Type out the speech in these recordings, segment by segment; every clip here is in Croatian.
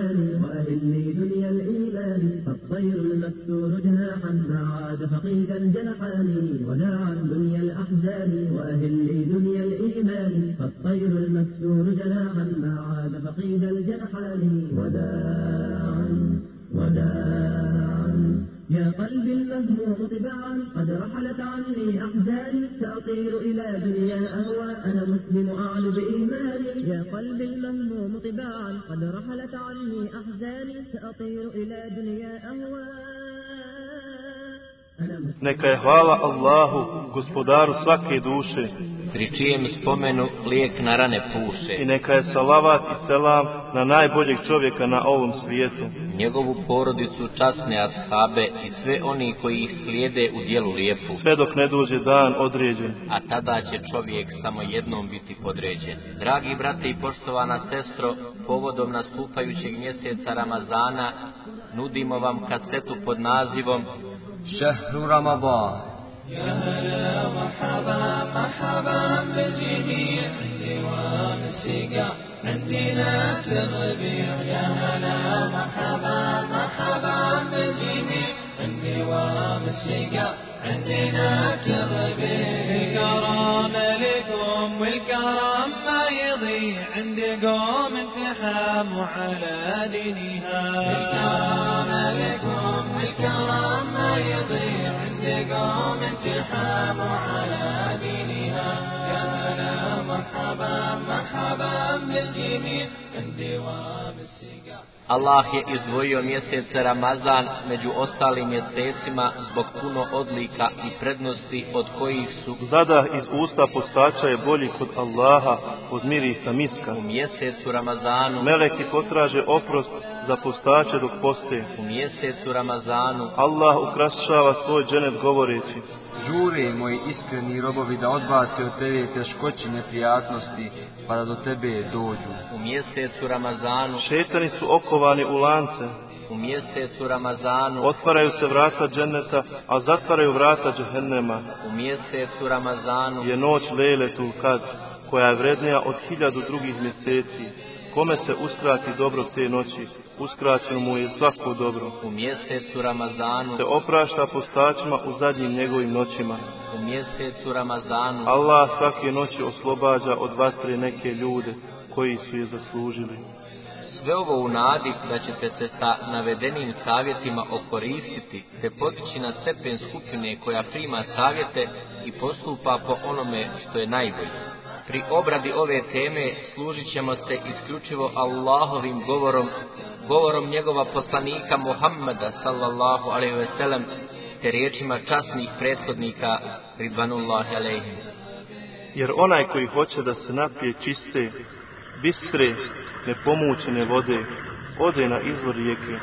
الأحزان وأهلي دنيا الإيمان فالطير المكسور جناحا ما عاد فقيد الجنحان وداعا دنيا الأحزان وأهلي دنيا الإيمان فالطير المكسور جناحا ما عاد فقيد الجنحان وداعا وداعا يا قلبي المهموم طباعا قد رحلت عني أحزاني سأطير إلى دنيا الأهوى أنا مسلم أعلو بإيماني Neka je hvala Allahu, gospodaru svake duše, pri čijem spomenu lijek na rane puše. i neka je salavat i selam na najboljeg čovjeka na ovom svijetu. Njegovu porodicu, časne ashabe i sve oni koji ih slijede u dijelu lijepu. Sve dok ne dođe dan određen. A tada će čovjek samo jednom biti podređen. Dragi brate i poštovana sestro, povodom nastupajućeg mjeseca Ramazana nudimo vam kasetu pod nazivom شهر رمضان. يا هلا مرحبا مرحبا بالجميع دوام السقا عندنا في الربيع يا هلا مرحبا مرحبا بالجميع دوام السقا عندنا في الربيع الكرم لكم والكرم ما يضيع عند قوم التحاموا على دينها. الكرم لكم عند قوم التحاموا على دينها يا هلا مرحبا مرحبا بالجميع عند دوام السقا Allah je izdvojio mjesec Ramazan među ostalim mjesecima zbog puno odlika i prednosti od kojih su Zadah iz usta postača je bolji kod Allaha od mirisa miska. u mjesecu Ramazanu, Meleki potraže oprost za postače dok poste. u mjesecu Ramazanu, Allah ukrašava svoj dženet govoreći. Žure moji iskreni robovi da odbace od tebe teškoće neprijatnosti, pa da do tebe dođu. u mjesecu Ramazanu, Šetani su okovani u lance. u mjesecu Ramazanu, Otvaraju se vrata dženeta, a zatvaraju vrata džehennema. u mjesecu Ramazanu, Je noć lejletul kad, koja je vrednija od hiljadu drugih mjeseci. Kome se uskrati dobro te noći, uskraćeno mu je svako dobro. u mjesecu Ramazanu, Se oprašta postačima u zadnjim njegovim noćima. u mjesecu Ramazanu, Allah svake noći oslobađa od vatre neke ljude koji su je zaslužili. Sve ovo u nadi da ćete se sa navedenim savjetima okoristiti te podići na stepen skupine koja prima savjete i postupa po onome što je najbolje. Pri obradi ove teme služit ćemo se isključivo Allahovim govorom, govorom njegova poslanika Muhammeda sallallahu alaihi ve sellem, te riječima časnih prethodnika Ridvanullahi alaihim. Jer onaj koji hoće da se napije čiste, bistre, nepomućene vode, ode na izvor rijeke,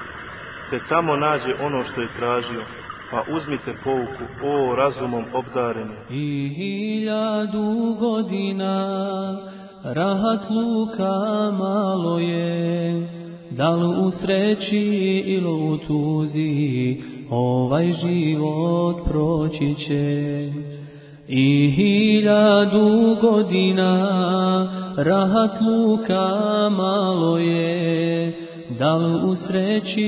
te tamo nađe ono što je tražio, pa uzmite pouku, o razumom obdareni. I hiljadu godina rahat luka malo je, da li u sreći ili u tuzi, ovaj život proći će. I hiljadu godina rahat luka malo je, da li u sreći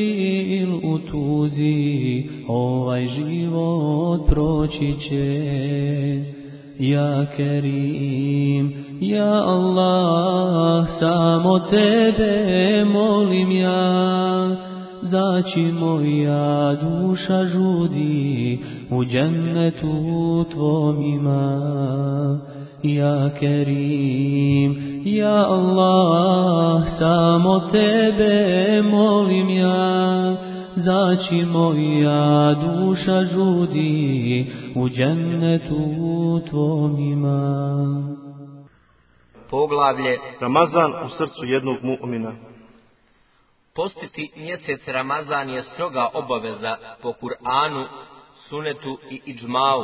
ili u tuzi, ovaj život proći će. Ja Kerim, ja Allah, samo tebe molim ja, zaći moja duša žudi, u džennetu tvom ima. Ja Kerim, ja Allah, samo tebe molim ja, zaći moja duša žudi, u džennetu tvom ima. Poglavlje Ramazan u srcu jednog mu'mina. Postiti mjesec Ramazan je stroga obaveza po Kur'anu, sunetu i iđmau.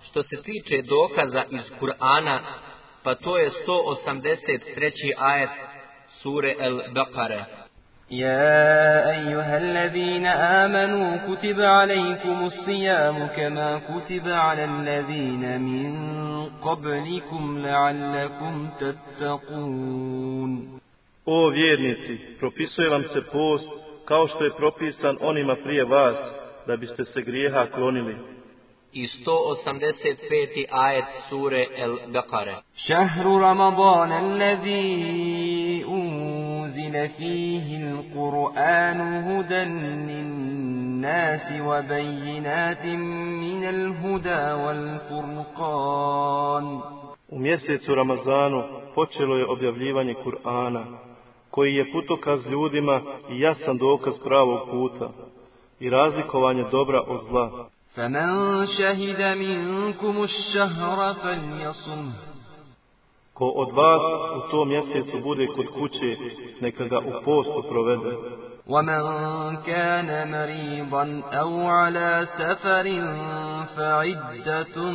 Što se tiče dokaza iz Kur'ana, pa to je 183. ajet sure El Baqare. يا أيها الذين آمنوا كتب عليكم الصيام كما كتب على الذين من قبلكم لعلكم تتقون O vjernici, propisuje vam se post kao što je propisan onima prije vas, da biste se grijeha klonili. i 185. ajet sure El-Bekare. Šahru Ramadana allazi unzile fihi il-Qur'anu hudan linnasi wa bajinatim minal huda wal furqan. U mjesecu Ramazanu počelo je objavljivanje Kur'ana, koji je putokaz ljudima i jasan dokaz pravog puta i razlikovanje dobra od zla فمن شهد منكم الشهر فليصمه Ko od vas u tom mjesecu bude kod kuće, neka ga u postu provede. ومن كان مريضا أو على سفر فعدة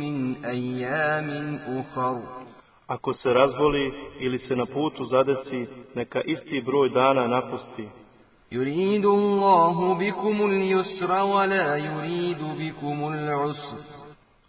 من أيام أخر Ako se razboli ili se na putu zadesi, neka isti broj dana napusti. يريد الله بكم اليسر ولا يريد بكم العسر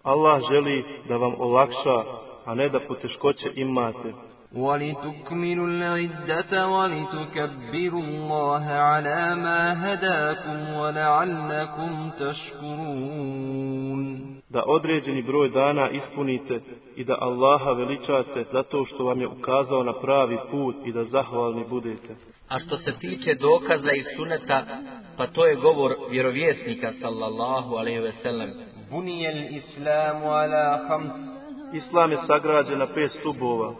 Allah želi da vam olakša, a ne da poteškoće imate. ولتكملوا العدة ولتكبروا الله على ما هداكم ولعلكم تشكرون Da određeni broj dana ispunite i da Allaha veličate zato što vam je ukazao na pravi put i da zahvalni budete. A što se tiče dokaza i suneta, pa to je govor vjerovjesnika sallallahu alaihi ve sellem. Bunijel islamu ala hams. Islam je sagrađen na pet stubova.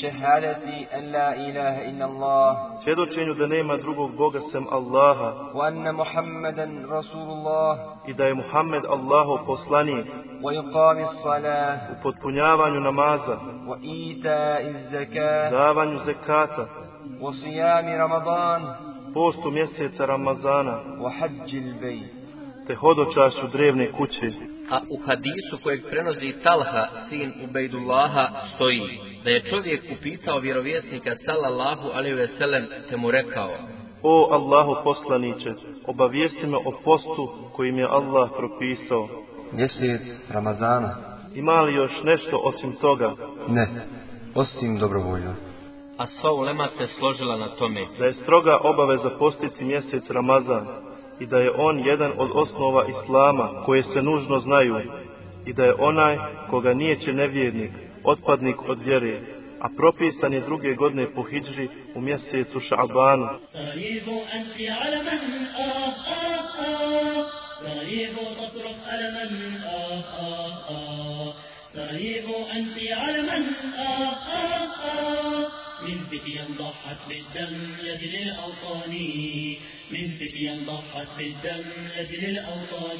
Šehadati an la ilaha illa Allah. Svjedočenju da nema drugog Boga sem Allaha. Wa anna Muhammadan Rasulullah. I da je Muhammed Allahov poslanik. Wa iqami salah. U potpunjavanju namaza. Wa ita iz zakata. Davanju zekata. وصيام رمضان postu mjeseca Ramazana, وحج البيت te hodočašću drevne kuće. A u hadisu kojeg prenosi Talha, sin Ubejdullaha, stoji da je čovjek upitao vjerovjesnika sallallahu alaihi ve sellem te mu rekao O Allahu poslaniće, obavijesti me o postu kojim je Allah propisao. Mjesec Ramazana? Ima li još nešto osim toga? Ne, osim dobrovoljno. a sva ulema se složila na tome. Da je stroga obaveza postiti mjesec Ramazan i da je on jedan od osnova Islama koje se nužno znaju i da je onaj koga nijeće nevjernik, otpadnik od vjere, a propisan je druge godine po hidžri u mjesecu Ša'banu. سراييب أنت علما آه آه آه سراييب تصرخ ألما آه آه آه سراييب أنت علما آه آه آه من فتيا ضحت بالدم لأجل الأوطان من فتيا ضحت بالدم لأجل الأوطان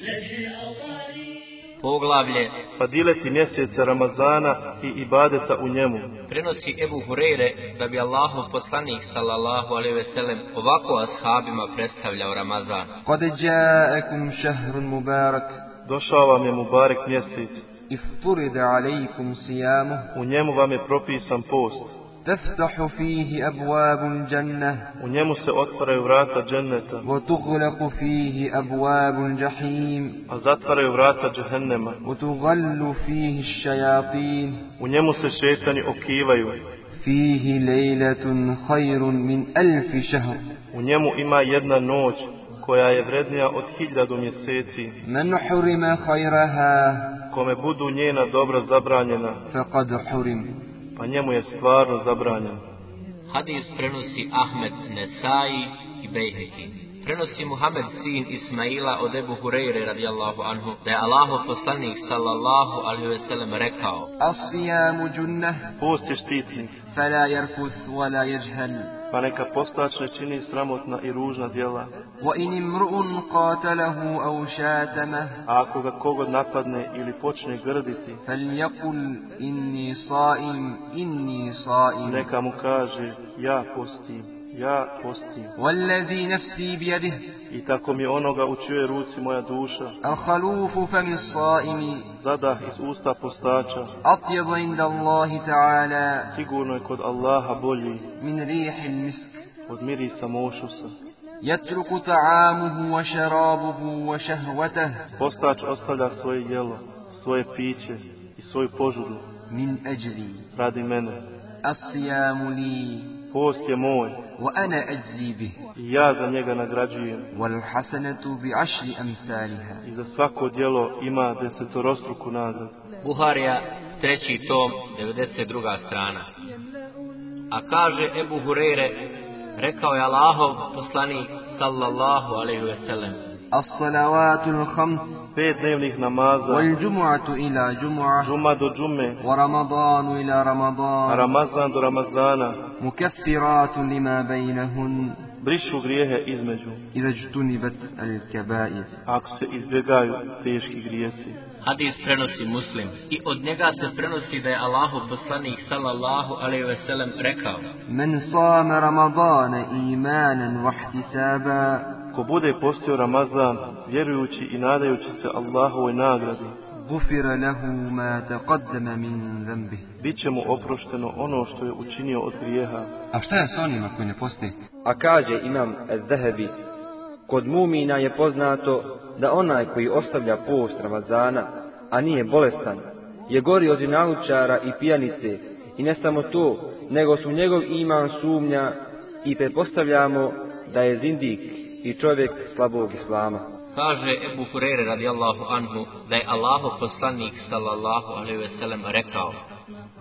لأجل الأوطان Poglavlje Fadileti mjeseca Ramazana i ibadeta u njemu. prenosi Ebu Hureyre da bi Allahov poslanik sallallahu alaihi ve sellem ovako ashabima predstavljao Ramazan. قد جاءكم شهر مبارك Došao vam je Mubarek mjesec, افترض عليكم صيامه u njemu vam je propisan post, تفتح فيه أبواب الجنة u njemu se otvaraju vrata dženneta, وتغلق فيه أبواب الجحيم a zatvaraju vrata džehennema. وتغل فيه الشياطين U njemu se šetani okivaju, فيه ليلة خير من ألف شهر u njemu ima jedna noć koja je vrednija od hiljadu mjeseci. Men hurima khairaha kome budu njena dobra zabranjena, faqad hurim, pa njemu je stvarno zabranjeno Hadis prenosi Ahmed Nesai i Bejheki. Prenosi Muhammed sin Ismaila od Ebu Hureyre radijallahu anhu da je Allahov poslanik sallallahu alaihi ve sellem rekao Asijamu džunnah Post je štitnik فلا يرفث ولا يجهل pa neka postač ne čini sramotna i ružna djela, وإن امرؤ قاتله أو شاتمه a ako ga kogod napadne ili počne grditi, فليقل إني صائم إني صائم neka mu kaže, ja postim, ja postim. Wallazi nafsi bijadih. I tako mi onoga u čijoj ruci moja duša. Al khalufu fa min saimi. Zadah iz usta postača. Atjabu inda Allahi ta'ala. Sigurno je kod Allaha bolji. Min rihil misk. Od mirisa mošusa. Jatruku ta'amuhu wa šarabuhu wa šahvatah. Postač ostavlja svoje jelo, svoje piće i svoju požudu. Min ajli. Radi mene. Asijamu li. Post je moj. Wa ana ajzi bih. I ja za njega nagrađujem. Wal hasanatu bi ashri amsalha. I za svako djelo ima desetorostruku nagradu. Buharija, treći tom, 92. strana. A kaže Ebu Hurere, rekao je Allahov poslanik sallallahu alejhi ve sellem: الصلوات الخمس. والجمعة إلى جمعة. ورمضان إلى رمضان. رمضان رمضان مكفرات لما بينهن. بريشو غريه إزمجو إذا اجتنبت الكبائر. أكس إزبغايو تيشكي غريسي Hadis prenosi muslim. I od njega se prenosi da je Allahu poslanik sallallahu alaihi ve sellem rekao. Men sama Ko bude postio Ramazan, vjerujući i nadajući se Allahovoj nagradi, gufira lahu ma taqaddama min dhanbi. Biće mu oprošteno ono što je učinio od grijeha. A šta je s onima koji ne poste? A kaže imam Zahebi, kod mumina je poznato da onaj koji ostavlja post Ramazana, a nije bolestan, je gori od naučara i pijanice, i ne samo to, nego su njegov iman sumnja i prepostavljamo da je zindik i čovjek slabog islama. Kaže Ebu Hurere radijallahu anhu da je Allaho poslanik sallallahu alaihi ve sellem rekao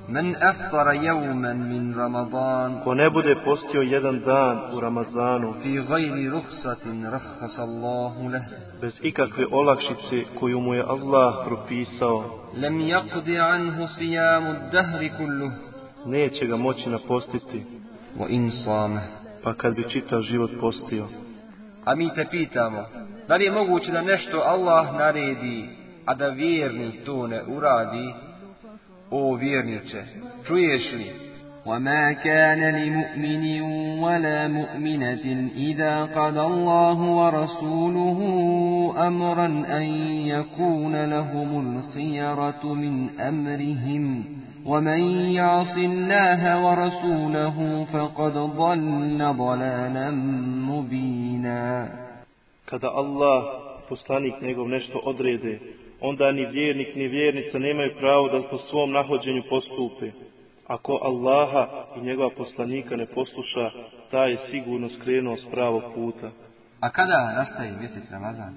Men aftara jevmen min Ramadan Ko ne bude postio jedan dan u Ramazanu Fi gajri ruhsatin rahas Allahu leh Bez ikakve olakšice koju mu je Allah propisao Lem jakdi anhu sijamu dahri kullu Neće ga moći napostiti. Wa in Pa kad bi čitav život postio. A mi te pitamo, da li je moguće da nešto Allah naredi, a da vjernik to ne uradi? O vjerniče, čuješ li? وما كان لمؤمن ولا مؤمنة إذا قضى الله ورسوله أمرا أن يكون لهم الخيرة من أمرهم ومن يعص الله ورسوله فقد ضل ضلالا مبينا Kada Allah, poslanik njegov nešto odrede, onda ni vjernik ni vjernica nemaju pravo da po svom nahođenju postupe. Ako Allaha i njegova poslanika ne posluša, taj je sigurno skrenuo s pravog puta. A kada nastaje mjesec Ramazan?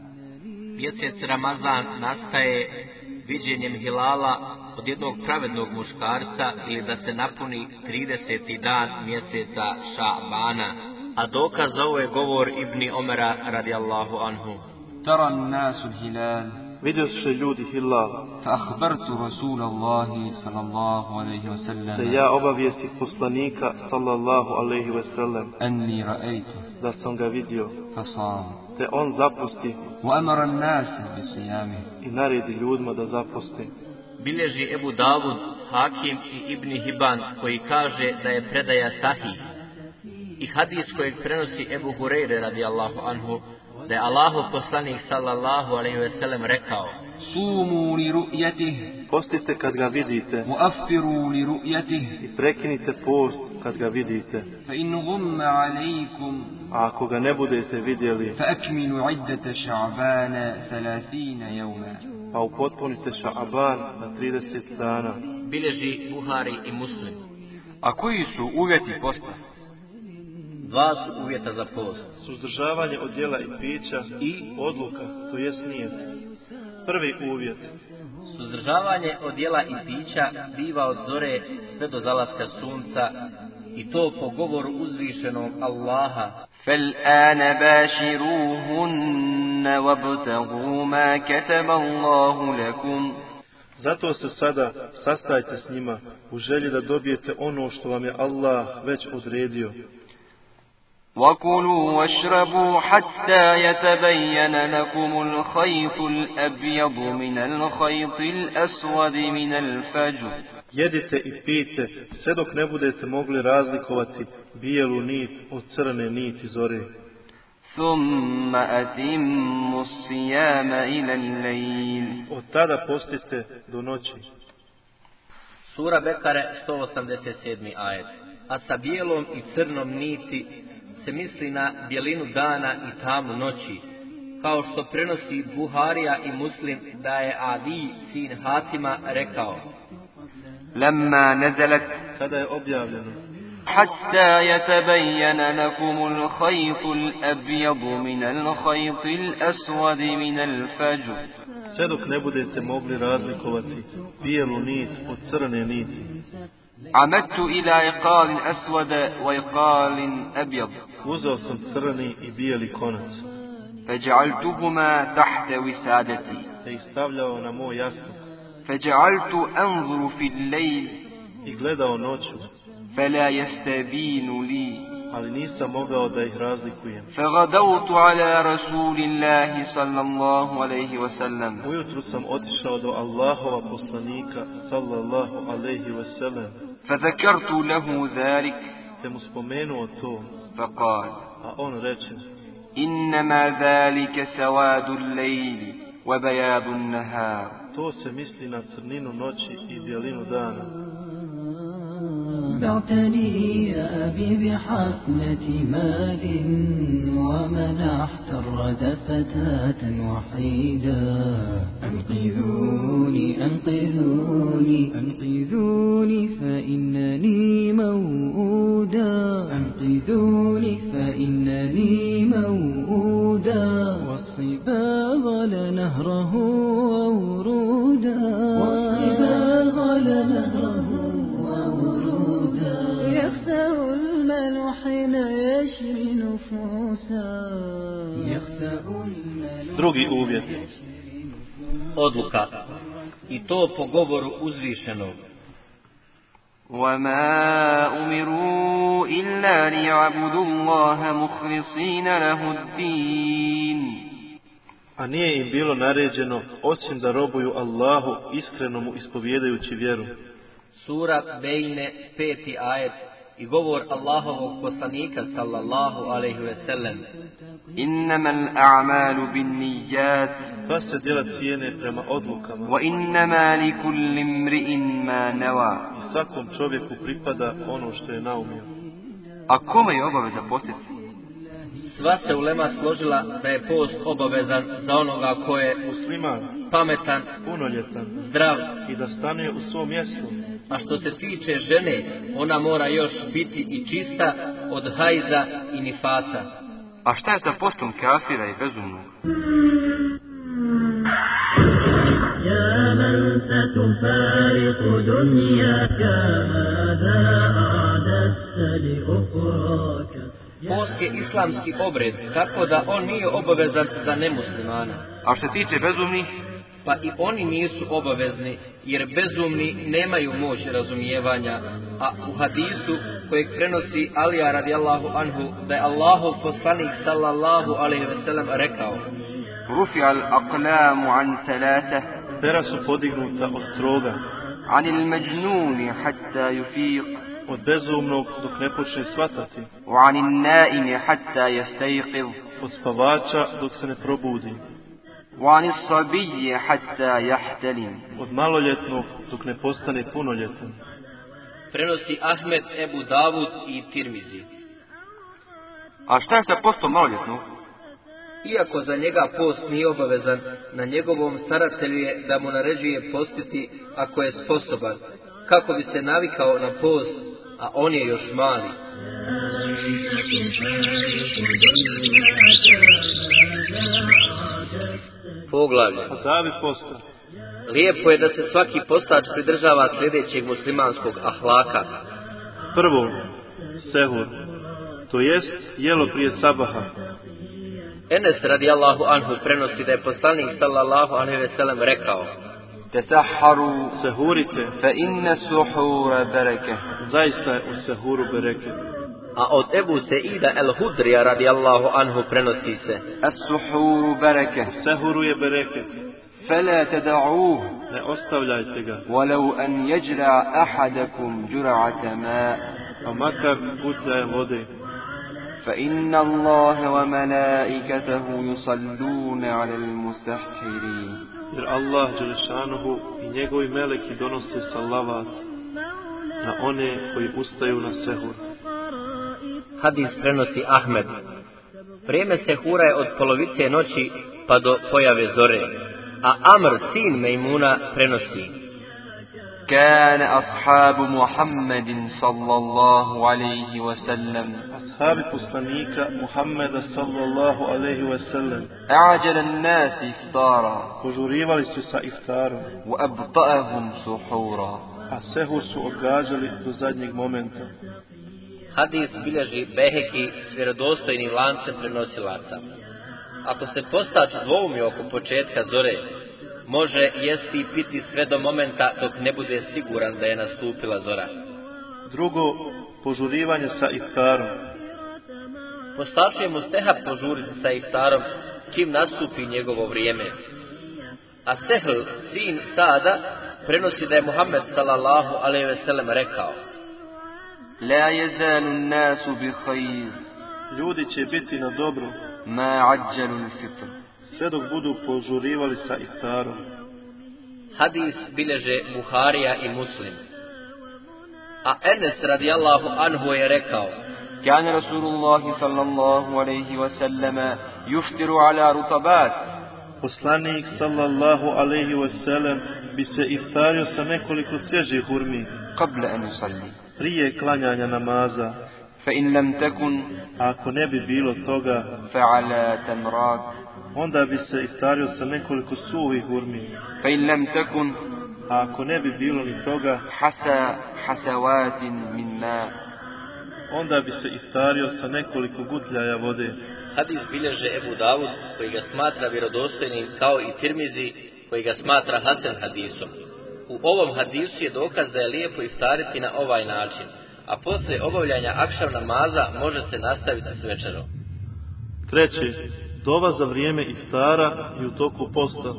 Mjesec Ramazan nastaje viđenjem hilala od jednog pravednog muškarca ili da se napuni 30. dan mjeseca Ša'bana. A dokaz za ovo je govor Ibni Omera radijallahu anhu. Taran nasu hilal. Vidjeli su ljudi hilal. Ta ahbartu Rasulallahi sallallahu alaihi wa sallam. Da ja obavijestih poslanika sallallahu alaihi wa sallam. Anni ra'aytu. Da sam ga vidio. Fasam te on zapusti. I naredi ljudima da zapusti bilježi Ebu Davud, Hakim i Ibn Hiban, koji kaže da je predaja sahih. I hadis kojeg prenosi Ebu Hureyre radijallahu anhu, da je Allahu poslanik sallallahu alaihi ve sellem rekao Sumu li ru'jetih Postite kad ga vidite. Muaffiru li ru'jetih I prekinite post kad ga vidite. Fa in gumma alaikum. A ako ga ne budete vidjeli Fa akmilu iddete ša'bana salasina jevma pa upotpunite ša'aban na 30 dana. bilježi Buhari i Muslim. A koji su uvjeti posta? Dva su uvjeta za post. Suzdržavanje od djela i pića i odluka, to jest nijet. Prvi uvjet, Suzdržavanje od jela i pića biva od zore sve do zalaska sunca i to po govoru uzvišenog Allaha. فالآن باشروهن وابتغوا ما كتب الله لكم zato se sada sastajte s njima u želji da dobijete ono što vam je Allah već odredio. وكلوا واشربوا حتى يتبين لكم الخيط الأبيض من الخيط الأسود من الفجر Jedite i pijte sve dok ne budete mogli razlikovati bijelu nit od crne niti zore. ثم أتموا الصيام إلى الليل Od tada postite do noći. Sura Bekare 187. ajet. A sa bijelom i crnom niti se misli na bjelinu dana i tamu noći. Kao što prenosi Buharija i Muslim da je Ali sin Hatima rekao. لما نزلت kada je objavljeno حتى يتبين لكم الخيط الأبيض من الخيط الأسود من الفجر sve dok ne budete mogli razlikovati bijelu nit od crne niti. عمدت إلى عقال أسود وعقال أبيض Uzeo sam crni i bijeli konac, فجعلتهما تحت وسادتي te ih stavljao na moj jastuk فجعلت أنظر في الليل i gledao noću, فلا يستبين لي ali nisam mogao da ih razlikujem. فغدوت على رسول الله صلى الله عليه وسلم Ujutru sam otišao do Allahova poslanika, sallallahu alaihi wasallam, فذكرت له ذلك te mu spomenuo to, فقال a on reče, إنما ذلك سواد الليل وبياض النهار to se misli na crninu noći i bijelinu dana. بعتني يا أبي بحفنة مال ومنحت الردى فتاة وحيدا. أنقذوني. أنقذوني. أنقذوني فإنني موؤودا. أنقذوني فإنني موؤودا. والصباغ لنهره Drugi uvjet, Odluka. I to po govoru uzvišenog. وما أمروا إلا ليعبدوا الله مخلصين له الدين a nije im bilo naređeno osim da robuju Allahu iskreno mu ispovjedajući vjeru. Sura Bejne, peti ajet i govor Allahovog poslanika sallallahu alaihi ve sellem. Innamal a'malu bin nijat. Pa se djela cijene prema odlukama. Wa innama li kulli mri'in ma nawa. I svakom čovjeku pripada ono što je naumio. A kome je obaveza postiti? Sva se ulema složila da je post obavezan za onoga ko je Musliman, pametan, punoljetan zdrav, i da stanuje u svom mjestu, a što se tiče žene, ona mora još biti i čista od hajza i nifasa. A šta je sa postom kafira i bezumnog? يا من ستفارق دنياك ماذا أعددت لأخراك Post je islamski obred, tako da on nije obavezan za nemuslimane. A što tiče bezumnih? Pa i oni nisu obavezni, jer bezumni nemaju moć razumijevanja. A u hadisu kojeg prenosi Alija radijallahu anhu, da je Allahov poslanik sallallahu alaihi veselam rekao Rufi al aqlamu an salata Pera su podignuta od troga. Anil međnuni hatta yufiq od bezumnog dok ne počne shvatati. Od spavača dok se ne probudi. Od maloljetnog dok ne postane punoljetan. Prenosi Ahmed, Ebu Davud i Tirmizi. A šta je sa postom maloljetnog? Iako za njega post nije obavezan, na njegovom staratelju je da mu naređuje postiti ako je sposoban, kako bi se navikao na post a on je još mali. Poglavlje. Lijepo je da se svaki postač pridržava sljedećeg muslimanskog ahlaka. prvo, sehur, to jest jelo prije sabaha, Enes radijallahu anhu prenosi da je poslanik sallallahu alaihi ve sellem rekao تسحروا sehurite, فإن السحور بركة zaista je u sehuru bereket. A od Ebu Seida el Hudrija radijallahu anhu prenosi se السحور بركة Sehuru je bereket, فلا تدعوه ne ostavljajte ga, ولو أن يجرع أحدكم جرعة ماء a makar gutljajem vode, فإن الله وملائكته يصلون على المسحرين jer Allah Đelešanuhu i njegovi meleki donose salavat na one koji ustaju na sehur. Hadis prenosi Ahmed. Vrijeme sehura je od polovice noći pa do pojave zore. A Amr, sin Mejmuna, prenosi. كان أصحاب محمد صلى الله عليه وسلم Ashabi poslanika Muhammeda sallallahu alaihi wa sallam أعجل الناس إفطارا požurivali su sa iftarom, وأبطأهم سحورا a sehur su odgađali do zadnjeg momenta. Hadis bilježi Beheki s vjerodostojnim lancem prenosilaca. Ako se postač dvoumi oko početka zore, može jesti i piti sve do momenta dok ne bude siguran da je nastupila zora. Drugo, požurivanje sa iftarom. Postaču mu steha požuriti sa iftarom čim nastupi njegovo vrijeme. A Sehl, sin Sada, prenosi da je Muhammed sallallahu alaihi ve sellem rekao La jezalu nasu bi khair. Ljudi će biti na dobru. Ma ađalu fitr sve dok budu požurivali sa iftarom. Hadis bileže Buharija i Muslim. A Enes radijallahu anhu je rekao Kjane Rasulullah sallallahu alaihi wasallama yuftiru ala rutabat. Poslanik sallallahu alaihi wasallam bi se iftario sa nekoliko svježih hurmi. Qabla en usalli. Prije klanjanja namaza. Fa in lam takun. Ako ne bi bilo toga. Fa ala tamrat onda bi se istario sa nekoliko suvih urmi. Fa in lam takun a ako ne bi bilo ni toga hasa hasawatin min ma onda bi se istario sa nekoliko gutljaja vode. Hadis bilježe Ebu Davud koji ga smatra vjerodostojnim kao i Tirmizi koji ga smatra Hasan hadisom. U ovom hadisu je dokaz da je lijepo iftariti na ovaj način, a poslije obavljanja akšav namaza može se nastaviti s večerom. Treći, Dova za vrijeme iftara i u toku posta.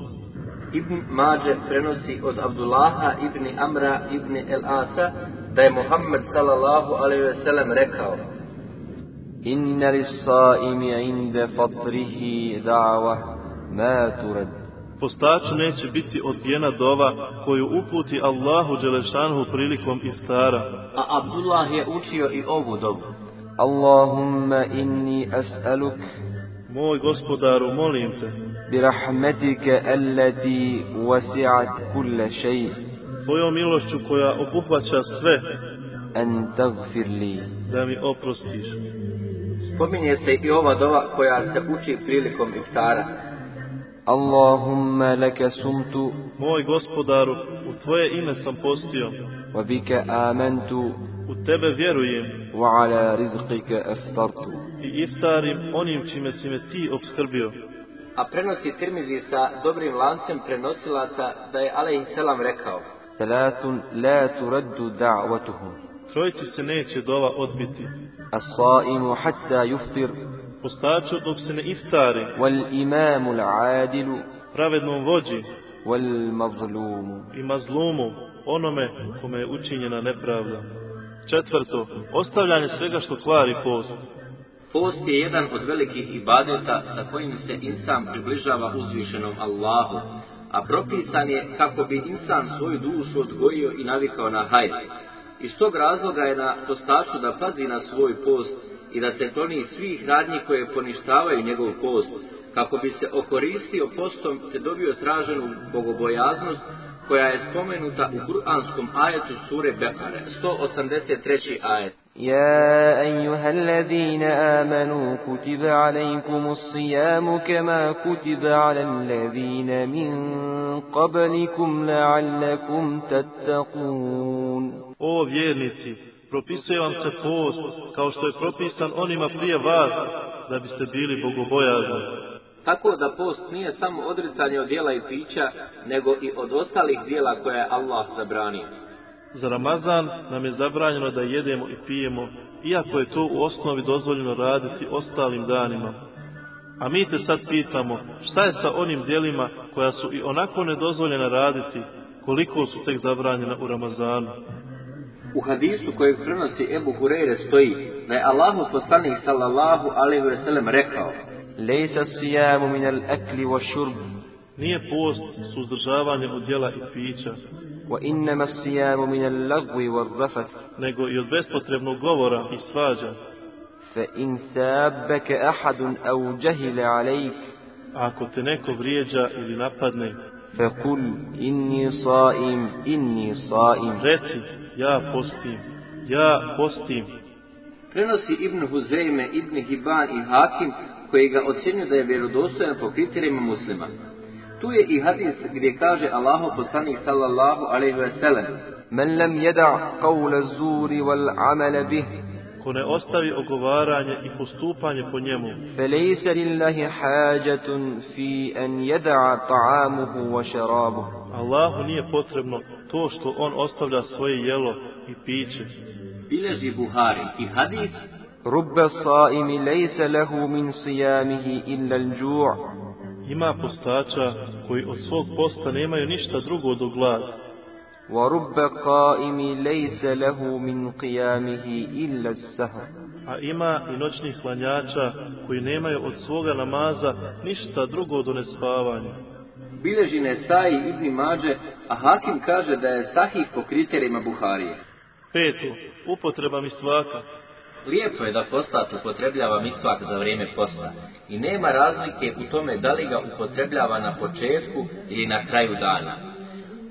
Ibn Mađe prenosi od Abdullaha ibn Amra ibn El Asa da je Muhammed sallallahu alaihi ve sellem rekao Inna lissaimi inde fatrihi da'wa ma turad Postaču neće biti odbijena dova koju uputi Allahu Đelešanhu prilikom iftara. A Abdullah je učio i ovu dobu. Allahumma inni as'aluk moj gospodaru, molim te. Bi Birahmetike allati wasi'at kulle šeji. Tvojom milošću koja obuhvaća sve. An taghfir li. Da mi oprostiš. Spominje se i ova dova koja se uči prilikom iftara. Allahumma laka sumtu. Moj gospodaru, u tvoje ime sam postio. Wa bike amentu. U tebe vjerujem. Wa ala rizqika aftartu obskrbiti i starim onim čime si me ti obskrbio. A prenosi Tirmizi sa dobrim lancem prenosilaca da je alaihissalam rekao Salatun la turaddu da'watuhum. Trojici se neće dova odbiti. As-saimu hatta yuftir. Postaču dok se ne iftari. Wal imamu al-adilu. Pravednom vođi. Wal mazlumu. I mazlumu, onome kome je učinjena nepravda. Četvrto, ostavljanje svega što kvari post. Post je jedan od velikih ibadeta sa kojim se insan približava uzvišenom Allahu, a propisan je kako bi insan svoju dušu odgojio i navikao na hajr. Iz tog razloga je na postaču da pazi na svoj post i da se kloni svih radnji koje poništavaju njegov post, kako bi se okoristio postom te dobio traženu bogobojaznost koja je spomenuta u kuranskom ajetu sure Bekare, 183. ajet. يا أيها الذين آمنوا كتب عليكم الصيام كما كتب على الذين من قبلكم لعلكم تتقون O vjernici, propisuje vam se post, kao što je propisan onima prije vas, da biste bili bogobojazni. Tako da post nije samo odricanje od dijela i pića, nego i od ostalih dijela koje je Allah zabranio. Za Ramazan nam je zabranjeno da jedemo i pijemo, iako je to u osnovi dozvoljeno raditi ostalim danima. A mi te sad pitamo, šta je sa onim dijelima koja su i onako nedozvoljena raditi, koliko su tek zabranjena u Ramazanu? U hadisu kojeg prenosi Ebu Hureyre stoji da je Allahu poslanik sallallahu alaihi ve sellem rekao Lejsa sijamu minal ekli wa šurb Nije post suzdržavanje od djela i pića, وإنما الصيام من اللغو والرفث nego i od bespotrebnog govora i svađa. فإن سابك أحد أو جهل عليك A ako te neko vrijeđa ili napadne, فقل إني صائم إني صائم reci, ja postim, ja postim. Prenosi Ibn Huzeyme, Ibn Hiban i Hakim, koji ga ocjenjuju da je vjerodostojan po kriterijima muslima. Tu je i hadis gdje kaže Allahu poslanik sallallahu alejhi ve sellem: "Men lam yada' qawla az-zuri wal 'amala bih" Ko ne ostavi ogovaranje i postupanje po njemu. Felejsa lillahi hajatun fi an yada'a ta'amuhu wa sharabuhu. Allahu nije potrebno to što on ostavlja svoje jelo i piće. Bileži Buhari i hadis Rubba saimi lejsa lehu min sijamihi illa al-đu'a Ima postača koji od svog posta nemaju ništa drugo do glad, ورب قائم ليس له من قيامه إلا السهر a ima i noćnih klanjača koji nemaju od svoga namaza ništa drugo do nespavanja. bilježi Nesai i Ibn Mađe, a Hakim kaže da je sahih po kriterijima Buharije. Peto, upotreba misvaka. Lijepo je da postač upotrebljava misvak za vrijeme posta i nema razlike u tome da li ga upotrebljava na početku ili na kraju dana.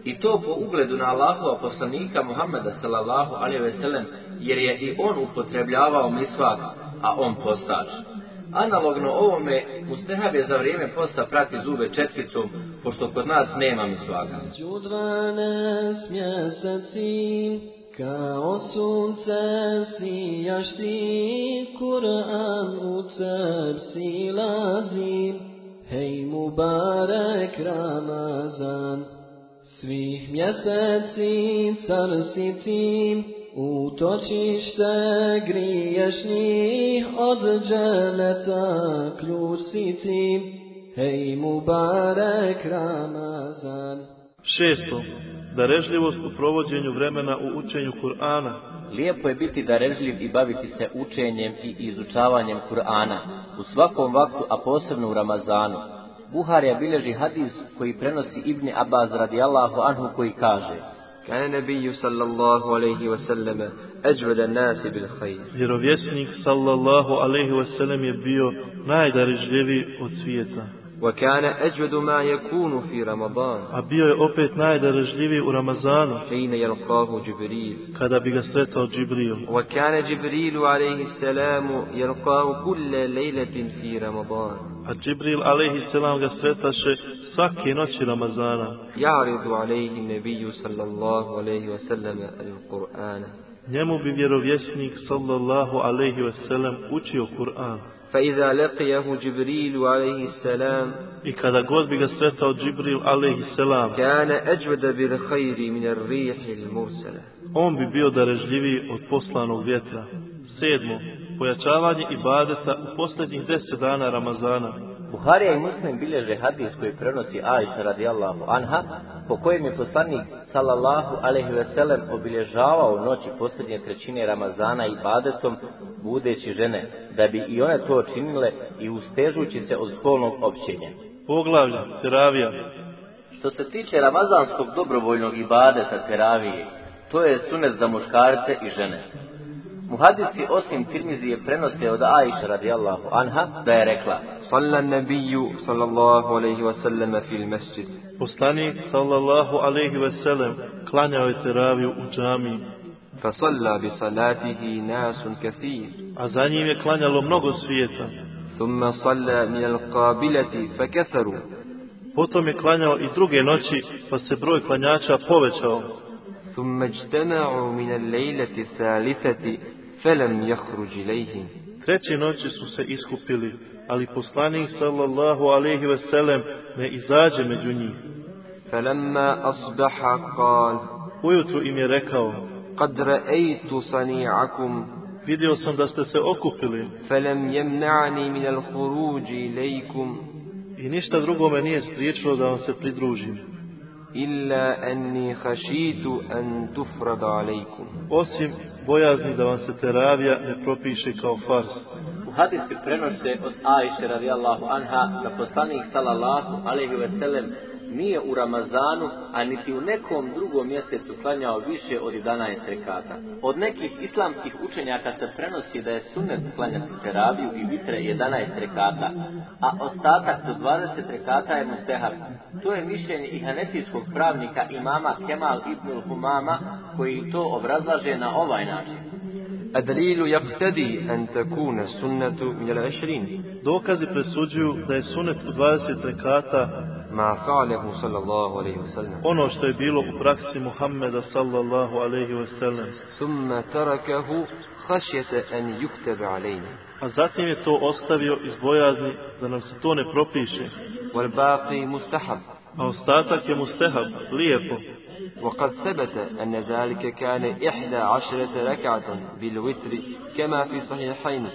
I to po ugledu na Allahova poslanika Muhammeda sallallahu alejhi ve sellem jer je i on upotrebljavao misvak, a on postač. Analogno ovome, mustehab je za vrijeme posta prati zube četkicom, pošto kod nas nema misvaka. Kao sunce sijaš ti, Kur'an u teb silazi. Hej Ramazan, svih mjeseci car si ti, griješnih od dženeta ključ si ti. Ramazan, Šesto, Darežljivost u provođenju vremena u učenju Kur'ana. Lijepo je biti darežljiv i baviti se učenjem i izučavanjem Kur'ana u svakom vaktu, a posebno u Ramazanu. Buharija bilježi hadis koji prenosi Ibn Abbas radijallahu anhu koji kaže Kane nebiju sallallahu alaihi wasallame eđvede nasi bil hajir. Vjerovjesnik sallallahu alaihi wasallam je bio najdarežljiviji od svijeta. وكان أجود ما يكون في رمضان A bio je opet najdarežljiviji u Ramazanu, حين يلقاه جبريل kada bi ga sretao Džibril. وكان جبريل عليه السلام يلقاه كل ليلة في رمضان A Džibril alaihi selam ga sretaše svake noći Ramazana. يعرض عليه النبي صلى الله عليه وسلم القرآن Njemu bi vjerovjesnik sallallahu alaihi wasallam učio Kur'an. فإذا لقيه جبريل عليه السلام I kada god bi ga sretao Džibril alaihi selam, كان أجود بالخير من الريح المرسلة on bi bio darežljiviji od poslanog vjetra. Sedmo, pojačavanje ibadeta u posljednjih deset dana Ramazana. Buharija i Muslim bilježe hadis koji prenosi Aisha radijallahu anha, po kojem je poslanik sallallahu alaihi ve sellem obilježavao noći posljednje trećine Ramazana ibadetom budeći žene, da bi i one to činile i ustežući se od spolnog općenja. Poglavlja, teravija, Što se tiče ramazanskog dobrovoljnog ibadeta teravije, to je sunet za muškarce i žene. Muhadici osim Tirmizije prenose od Aisha radijallahu anha da je rekla صلى النبي صلى الله عليه وسلم في المسجد poslanik sallallahu alaihi wasallam klanjao je teraviju u džamiji, فصلى بصلاته ناس كثير a za njim je klanjalo mnogo svijeta. ثم صلى من القابلة فكثروا Potom je klanjao i druge noći, pa se broj klanjača povećao. ثم اجتمعوا من الليلة الثالثة felem jahruđi lejhim. Treće noći su se iskupili, ali poslanik sallallahu alaihi ve sellem ne izađe među njih. Felemma asbaha kal. Ujutru im je rekao. Kad re'ejtu sani'akum. Vidio sam da ste se okupili. Felem jemna'ni minal huruđi lejkum. I ništa drugo me nije spriječilo da vam se pridružim. Illa anni hašitu an tufrada alejkum. Osim bojazni da vam se teravija ne propiše kao farz. U hadisi prenose od Aisha radijallahu anha da poslanik sallallahu alaihi ve sellem nije u Ramazanu, a niti u nekom drugom mjesecu klanjao više od 11 rekata. Od nekih islamskih učenjaka se prenosi da je sunnet klanjati teraviju i vitre 11 rekata, a ostatak do 20 rekata je mustehab. To je mišljenje i hanefijskog pravnika imama Kemal ibn Humama, koji to obrazlaže na ovaj način. الدليل يقتدي أن تكون السنة من العشرين Dokazi presuđuju da je sunet u 20 rekata ما فعله صلى الله عليه وسلم ono što je bilo u praksi Muhammeda sallallahu alaihi wasallam. ثم تركه خشية أن يكتب علينا A zatim je to ostavio iz bojazni da nam se to ne propiše. والباقي مستحب A ostatak je mustehab, lijepo. وقد ثبت أن ذلك كان إحدى عشرة ركعة بالوتر كما في صحيحين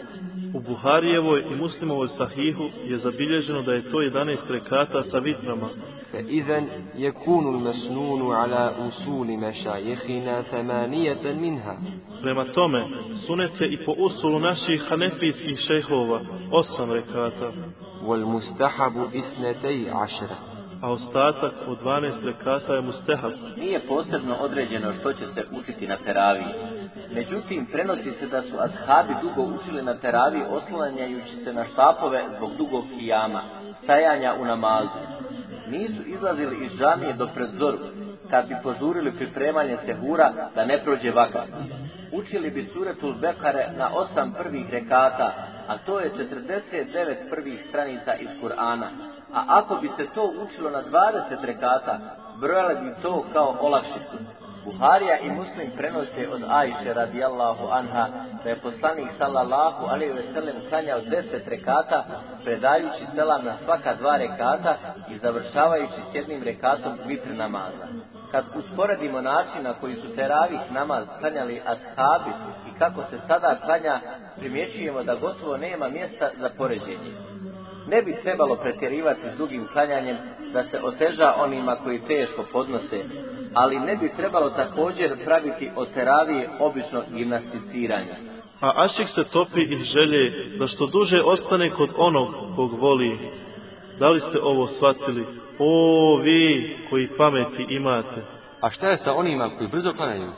U Buharijevoj i Muslimovoj sahihu je zabilježeno da je to 11 rekata sa vitrama. فإذا يكون المسنون على أصول مشايخنا ثمانية منها Prema tome, sunet je i po usulu naših hanefijskih šejhova osam rekata, والمستحب اثنتي عشرة a ostatak od 12 rekata je mustehab. Nije posebno određeno što će se učiti na teraviji. Međutim, prenosi se da su ashabi dugo učili na teraviji oslanjajući se na štapove zbog dugog kijama, stajanja u namazu. Nisu izlazili iz džamije do pred zoru, kad bi požurili pripremanje sehura da ne prođe vakat. Učili bi suretul Bekare na osam prvih rekata, a to je 49 prvih stranica iz Kur'ana. A ako bi se to učilo na 20 rekata, brojali bi to kao olakšicu. Buharija i Muslim prenose od Ajše radijallahu anha da je poslanik sallallahu alejhi ve sellem klanjao 10 rekata, predajući selam na svaka dva rekata i završavajući s jednim rekatom vitr namaza. Kad usporedimo način na koji su teravih namaz klanjali ashabi i kako se sada klanja, primjećujemo da gotovo nema mjesta za poređenje. Ne bi trebalo pretjerivati s dugim klanjanjem da se oteža onima koji teško podnose, ali ne bi trebalo također praviti od teravije obično gimnasticiranje. A Ašik se topi iz želje da što duže ostane kod onog kog voli. Da li ste ovo shvatili? O, vi koji pameti imate. A šta je sa onima koji brzo klanjaju?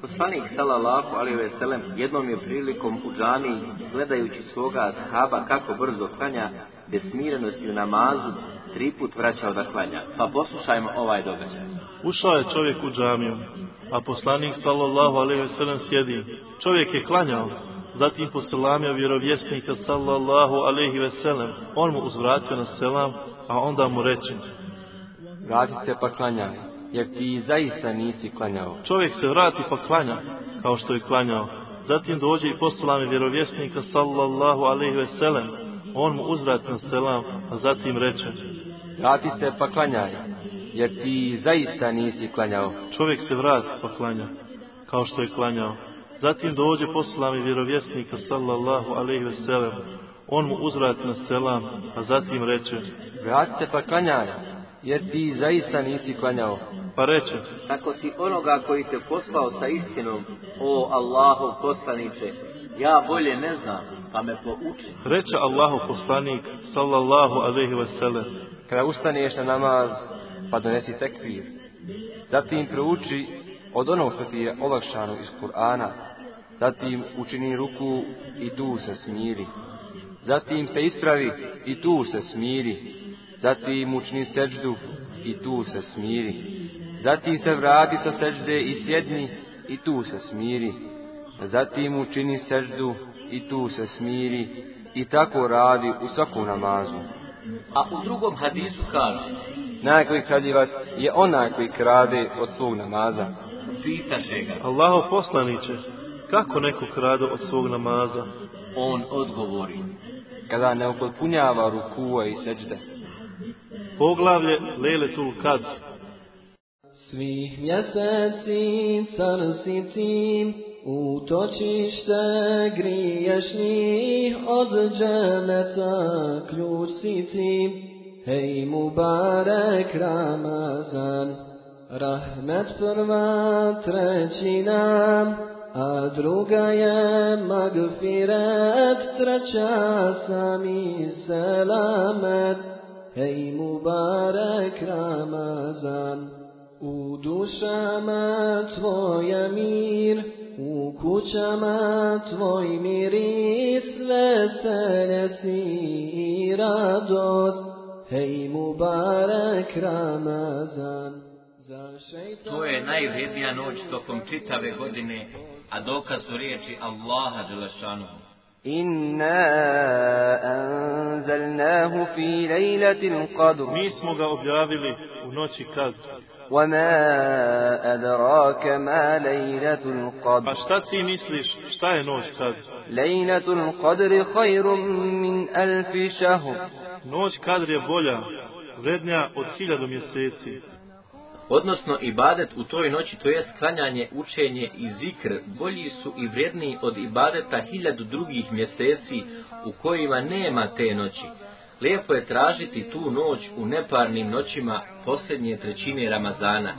Poslanik sallallahu alejhi ve sellem jednom je prilikom u džamiji gledajući svoga ashaba kako brzo klanja bez smirenosti u namazu tri put vraćao da klanja. Pa poslušajmo ovaj događaj. Ušao je čovjek u džamiju, a poslanik sallallahu alejhi ve sellem sjedi. Čovjek je klanjao, zatim poselamio vjerovjesnika sallallahu alejhi ve sellem. On mu uzvratio na selam, a onda mu reče: Vrati se pa klanjaj, jer ti zaista nisi klanjao. Čovjek se vrati pa klanja, kao što je klanjao. Zatim dođe i poselami vjerovjesnika sallallahu alejhi ve sellem. On mu uzvrati na selam, a zatim reče: Vrati se pa klanjaj, jer ti zaista nisi klanjao. Čovjek se vrati pa klanja, kao što je klanjao. Zatim dođe poslami vjerovjesnika sallallahu alejhi ve sellem. On mu uzvrati na selam, a zatim reče: Vrati se pa klanjaj, jer ti zaista nisi klanjao. Pa reče: Tako ti onoga koji te poslao sa istinom, o Allahov poslaniče, ja bolje ne znam, pa me pouči. Reče Allahu poslanik sallallahu alejhi ve sellem: Kada ustaneš na namaz, pa donesi tekbir. Zatim prouči od onog što ti je olakšano iz Kur'ana. Zatim učini ruku i tu se smiri. Zatim se ispravi i tu se smiri. Zatim učini seđdu i tu se smiri. Zatim se vrati sa seđde i sjedni i tu se smiri. Zatim učini seđdu i tu se smiri i tako radi u svakom namazu. A u drugom hadisu kaže, Najgori kradljivac je onaj koji krade od svog namaza. pitaše ga, Allahu poslaniće, kako neko krade od svog namaza? on odgovori, Kada ne upotpunjava rukua i seđde. Poglavlje Lejletul Kad. Svih mjeseci car si ti, utočište griješnih od dženeta ključ. Hej Mubarek Ramazan, rahmet prva trećina, a druga je magfiret, treća sami selamet. Hej Mubarek Ramazan U dušama tvoja mir kućama tvoj miris sve nesi i radost Hej Mubarak Ramazan To je najvrednija noć tokom čitave godine, a dokaz su riječi Allaha Đelešanuhu. Inna anzalnahu fi lejlatil qadr. Mi smo ga objavili u noći kadru. وما أدراك ما ليلة A القدر šta ti misliš, šta je noć kad? ليلة القدر خير من ألف شهر Noć kadr je bolja, vrednija od hiljadu mjeseci. Odnosno, ibadet u toj noći, to jest klanjanje, učenje i zikr, bolji su i vredniji od ibadeta hiljadu drugih mjeseci u kojima nema te noći. Lijepo je tražiti tu noć u neparnim noćima posljednje trećine Ramazana.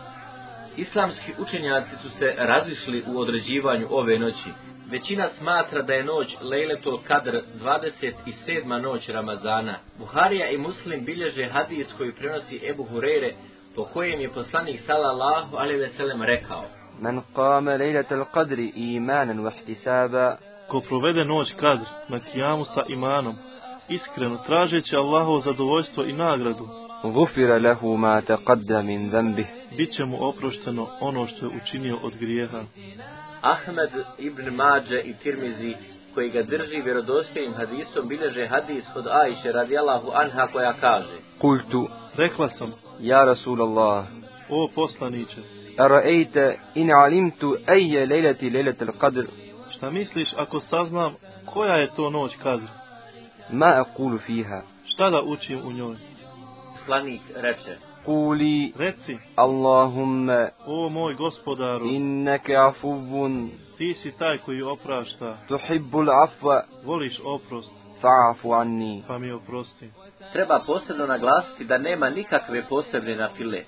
Islamski učenjaci su se razišli u određivanju ove noći. Većina smatra da je noć Lejletul Kadr 27. noć Ramazana. Buharija i Muslim bilježe hadis koji prenosi Ebu Hurere po kojem je poslanik sallallahu alejhi ve sellem rekao: Men qama lejletul qadri imanan wa ihtisaba, ko provede noć kadr na sa imanom iskreno tražeći Allahovo zadovoljstvo i nagradu. Gufira lehu ma taqadda min zambih. Biće mu oprošteno ono što je učinio od grijeha. Ahmed ibn Mađe i Tirmizi koji ga drži vjerodostojnim hadisom bilježe hadis od Ajše radijallahu anha koja kaže Kultu Rekla sam Ja Rasulallah O poslaniće Araejte in alimtu eje lejleti lejletel qadr Šta misliš ako saznam koja je to noć kadr? Ma akulu fiha. Šta da učim u njoj? Slanik reče. Kuli. Reci. Allahumme. O moj gospodaru. Inneke afuvun. Ti si taj koji oprašta. Tuhibbul afva. Voliš oprost. Fa'afu anni. Pa mi oprosti. Treba posebno naglasiti da nema nikakve posebne nafile,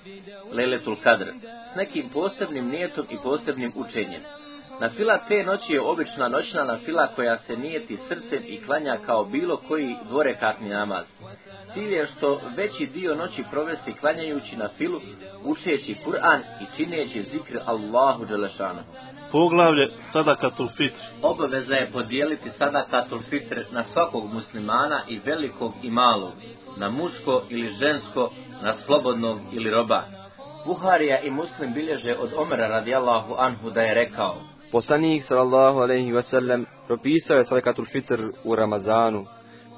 Leletul Kadr, s nekim posebnim nijetom i posebnim učenjem. Nafila te noći je obična noćna nafila koja se nijeti srcem i klanja kao bilo koji dvorekatni namaz. Cilj je što veći dio noći provesti klanjajući na filu, učeći Kur'an i čineći zikr Allahu Đelešanu. Poglavlje Sadakatul Fitr. Obaveza je podijeliti sadakatul fitr na svakog muslimana i velikog i malog, na muško ili žensko, na slobodnog ili roba. Buharija i muslim bilježe od Omera radijallahu anhu da je rekao Poslanik sallallahu alejhi ve sellem propisao je sadakatul fitr u Ramazanu.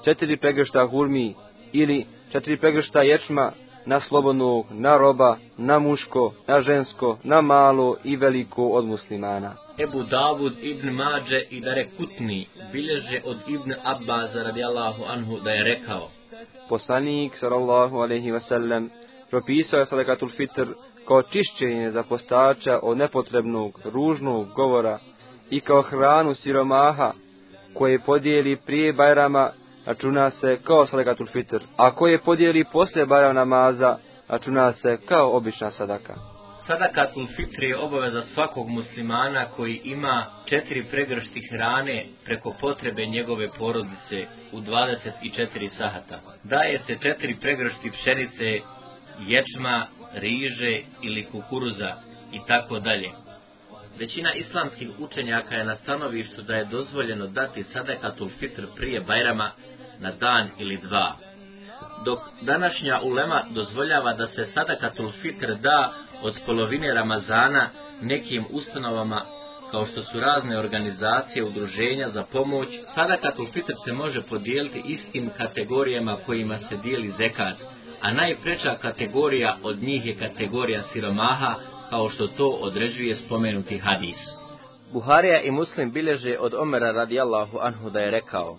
Četiri pregršta hurmi ili četiri pregršta ječma na slobodnog, na roba, na muško, na žensko, na malo i veliko od muslimana. Ebu Davud ibn Mađe i Dare Kutni bilježe od Ibn Abbaza radijallahu anhu da je rekao Poslanik sallallahu alejhi ve sellem propisao je sadakatul fitr kao čišćenje za postača od nepotrebnog, ružnog govora i kao hranu siromaha koje podijeli prije Bajrama računa se kao sadakatul fitr, a koje podijeli poslije Bajram namaza računa se kao obična sadaka. Sadakatul fitr je obaveza svakog muslimana koji ima četiri pregršti hrane preko potrebe njegove porodice u 24 sahata. Daje se četiri pregršti pšenice, ječma, riže ili kukuruza i tako dalje. Većina islamskih učenjaka je na stanovištu da je dozvoljeno dati sadakatul fitr prije Bajrama na dan ili dva. Dok današnja ulema dozvoljava da se sadakatul fitr da od polovine Ramazana nekim ustanovama kao što su razne organizacije, udruženja za pomoć, sadakatul fitr se može podijeliti istim kategorijama kojima se dijeli zekat, a najpreča kategorija od njih je kategorija siromaha, kao što to određuje spomenuti hadis. Buharija i muslim bilježe od Omera radijallahu anhu da je rekao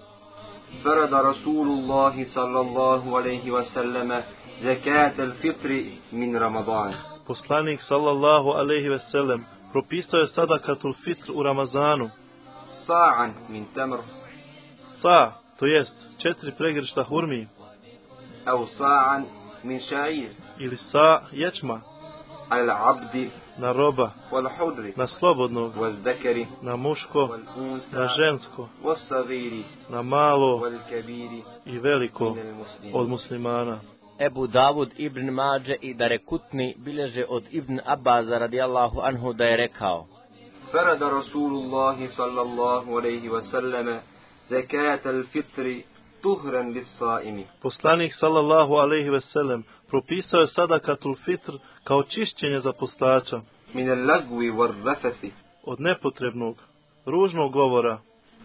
Farada Rasulullahi sallallahu alaihi wasallama zekat al-fitri min Ramadan. Poslanik sallallahu alaihi wasallam propisao je sadakatul fitr u Ramazanu. Sa'an min tamr. Sa, to jest četiri pregršta hurmi. أو صاعا من شعير ili sa ječma على العبد na roba, والحر na slobodnog, والذكر na muško, na والأنثى žensko, والصغير na malo والكبير i veliko من المسلمين od muslimana. Ebu Davud ibn Mađe i Darekutni bilježe od Ibn Abbaza radijallahu anhu da je rekao فرض رسول الله صلى الله عليه وسلم زكاة الفطر طهرا للصائم Poslanik sallallahu alejhi ve sellem propisao je sadakatul fitr kao čišćenje za postača من اللغو والرفث od nepotrebnog, ružnog govora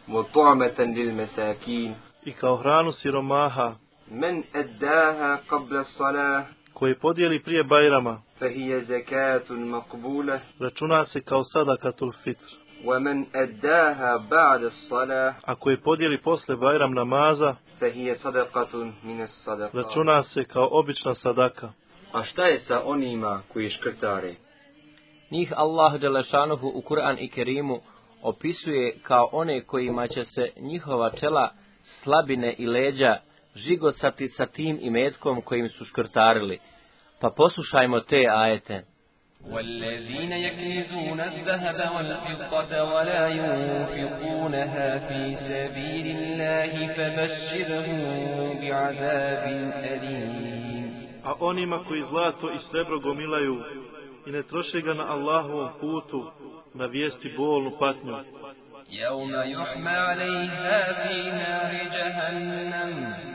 وطعمة للمساكين i kao hranu siromaha من أداها قبل الصلاة koji podijeli prije Bajrama فهي زكاة مقبولة računa se kao sadakatul fitr. ومن أداها بعد الصلاة A koji podijeli posle Bajram namaza فهي صدقة من الصدقات računa se kao obična sadaka. A šta je sa onima koji škrtare? Njih Allah Đelešanuhu u Kur'an i Kerimu opisuje kao one kojima će se njihova čela, slabine i leđa žigosati sa tim imetkom kojim su škrtarili. Pa poslušajmo te ajete. والذين يكنزون الذهب والفضة ولا ينفقونها في سبيل الله فبشرهم بعذاب أليم A onima koji zlato i srebro gomilaju i ne troše ga na Allahovom putu, na vijesti bolnu patnju. يوم يحمى عليها في نار جهنم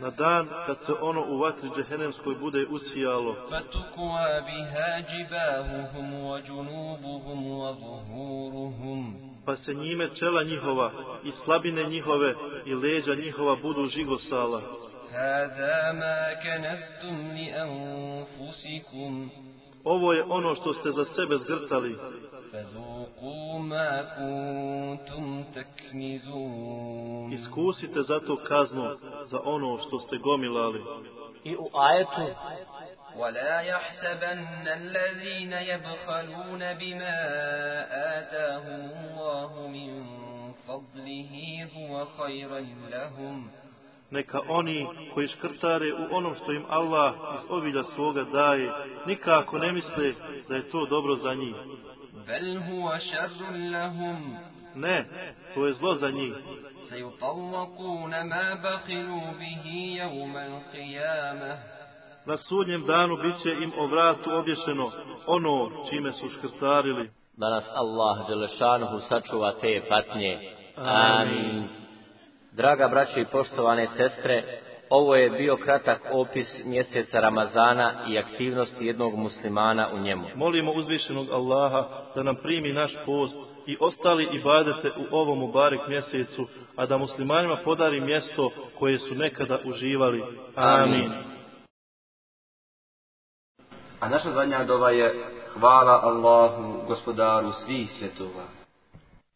na dan kad se ono u vatri džehennemskoj bude usijalo. Fatukwa biha jibahuhum wa junubuhum wa zuhuruhum. Pa se njime čela njihova i slabine njihove i leđa njihova budu žigosala. Hada ma kanastum li anfusikum. Ovo je ono što ste za sebe zgrtali, فذوقوا ما كنتم تكنزون iskusite zato kaznu za ono što ste gomilali. I u ajetu ولا يحسبن الذين يبخلون بما آتاهم الله من فضله هو خيرا لهم neka oni koji škrtare u onom što im Allah iz obilja svoga daje, nikako ne misle da je to dobro za njih. Ne, to je zlo za njih. Na sudnjem danu bit će im o vratu obješeno ono čime su škrtarili. Da nas Allah Đelešanuhu sačuva te patnje. Amin. Draga braćo i poštovane sestre, ovo je bio kratak opis mjeseca Ramazana i aktivnosti jednog muslimana u njemu. Molimo uzvišenog Allaha da nam primi naš post i ostali ibadete u ovom Mubarek mjesecu, a da muslimanima podari mjesto koje su nekada uživali. Amin. A naša zadnja dova je hvala Allahu, gospodaru svih svjetova.